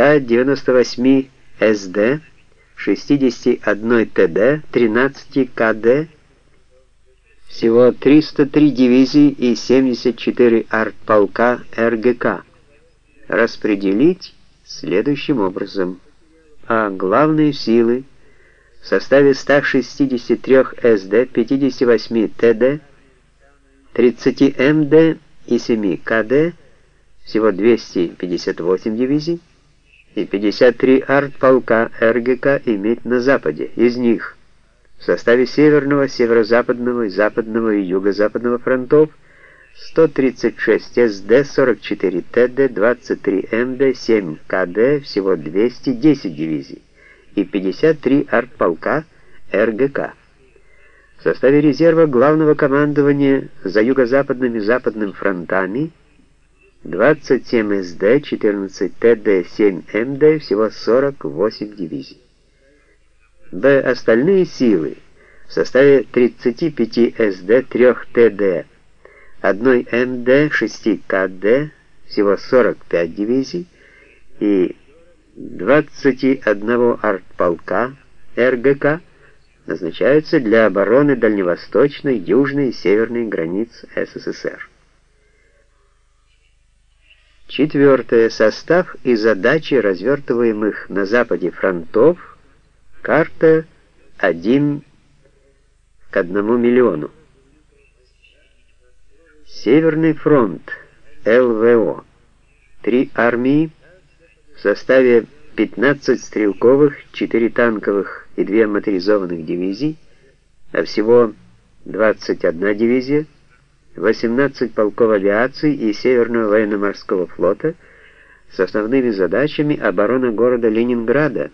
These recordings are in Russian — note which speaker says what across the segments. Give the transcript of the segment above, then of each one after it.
Speaker 1: 198 СД, 61 ТД, 13 КД, всего 303 дивизии и 74 артполка РГК. Распределить следующим образом. А главные силы в составе 163 СД, 58 ТД, 30 МД и 7 КД, всего 258 дивизий, и 53 артполка РГК иметь на западе. Из них в составе Северного, Северо-Западного, Западного и Юго-Западного фронтов 136 СД, 44 ТД, 23 МД, 7 КД, всего 210 дивизий и 53 артполка РГК. В составе резерва главного командования за юго-западным и западным фронтами 27 СД, 14 ТД, 7 МД, всего 48 дивизий. Б. Остальные силы в составе 35 СД, 3 ТД, 1 МД, 6 КД, всего 45 дивизий и 21 артполка РГК назначаются для обороны дальневосточной, южной и северной границ СССР. Четвертое. Состав и задачи развертываемых на Западе фронтов. Карта 1 к 1 миллиону. Северный фронт. ЛВО. Три армии в составе 15 стрелковых, 4 танковых и 2 моторизованных дивизий, а всего 21 дивизия, 18 полков авиации и Северного военно-морского флота с основными задачами обороны города Ленинграда,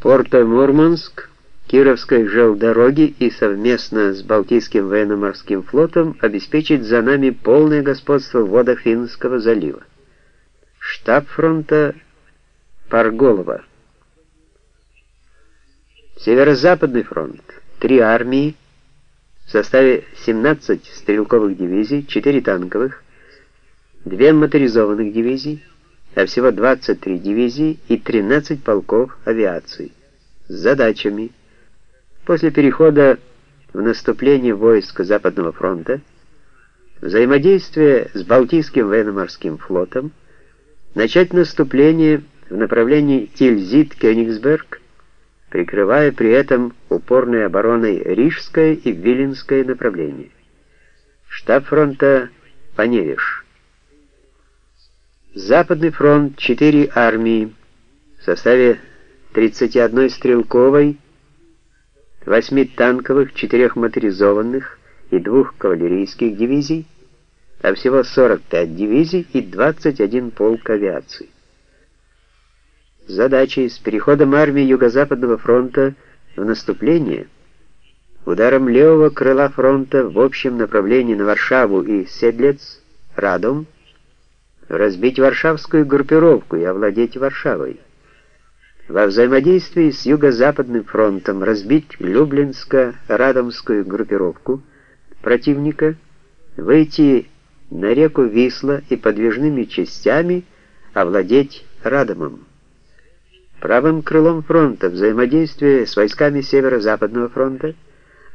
Speaker 1: порта Мурманск, Кировской желдороги и совместно с Балтийским военно-морским флотом обеспечить за нами полное господство в водах Финского залива. Штаб фронта Парголова. Северо-Западный фронт. Три армии в составе 17 стрелковых дивизий, 4 танковых, 2 моторизованных дивизий, а всего 23 дивизии и 13 полков авиации с задачами. После перехода в наступление войск Западного фронта, взаимодействие с Балтийским военно-морским флотом, начать наступление в направлении Тильзит-Кёнигсберг, прикрывая при этом упорной обороной Рижское и Виленское направление. Штаб фронта Паневиш. Западный фронт, 4 армии в составе 31 стрелковой, 8 танковых, 4 моторизованных и 2 кавалерийских дивизий, а всего 45 дивизий и 21 полк авиации. Задачей с переходом армии Юго-Западного фронта в наступление, ударом левого крыла фронта в общем направлении на Варшаву и Седлец, Радом, разбить варшавскую группировку и овладеть Варшавой. Во взаимодействии с Юго-Западным фронтом разбить Люблинско-Радомскую группировку противника, выйти на реку Висла и подвижными частями овладеть Радомом. Правым крылом фронта взаимодействие с войсками Северо-Западного фронта,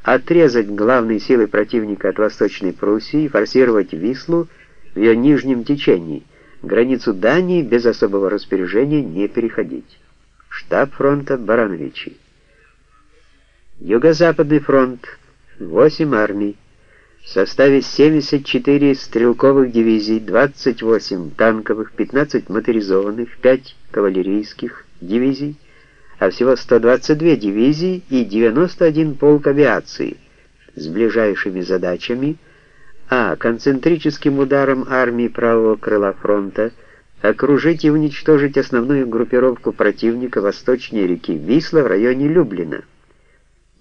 Speaker 1: отрезать главные силы противника от Восточной Пруссии, форсировать Вислу в ее нижнем течении, границу Дании без особого распоряжения не переходить. Штаб фронта Барановичи. Юго-Западный фронт, 8 армий в составе 74 стрелковых дивизий, 28 танковых, 15 моторизованных, 5 кавалерийских дивизий, а всего 122 дивизии и 91 полк авиации с ближайшими задачами а. концентрическим ударом армии правого крыла фронта окружить и уничтожить основную группировку противника восточнее реки Висла в районе Люблина,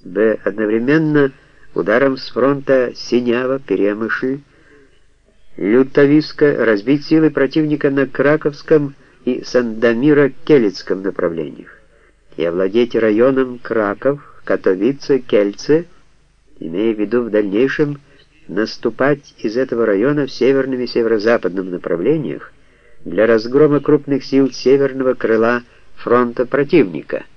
Speaker 1: б. одновременно ударом с фронта Синява, Перемышль, Лютовиска разбить силы противника на Краковском и Сандомира-Келецком направлениях и овладеть районом Краков, Катовице, Кельце, имея в виду в дальнейшем наступать из этого района в северном и северо-западном направлениях для разгрома крупных сил северного крыла фронта противника –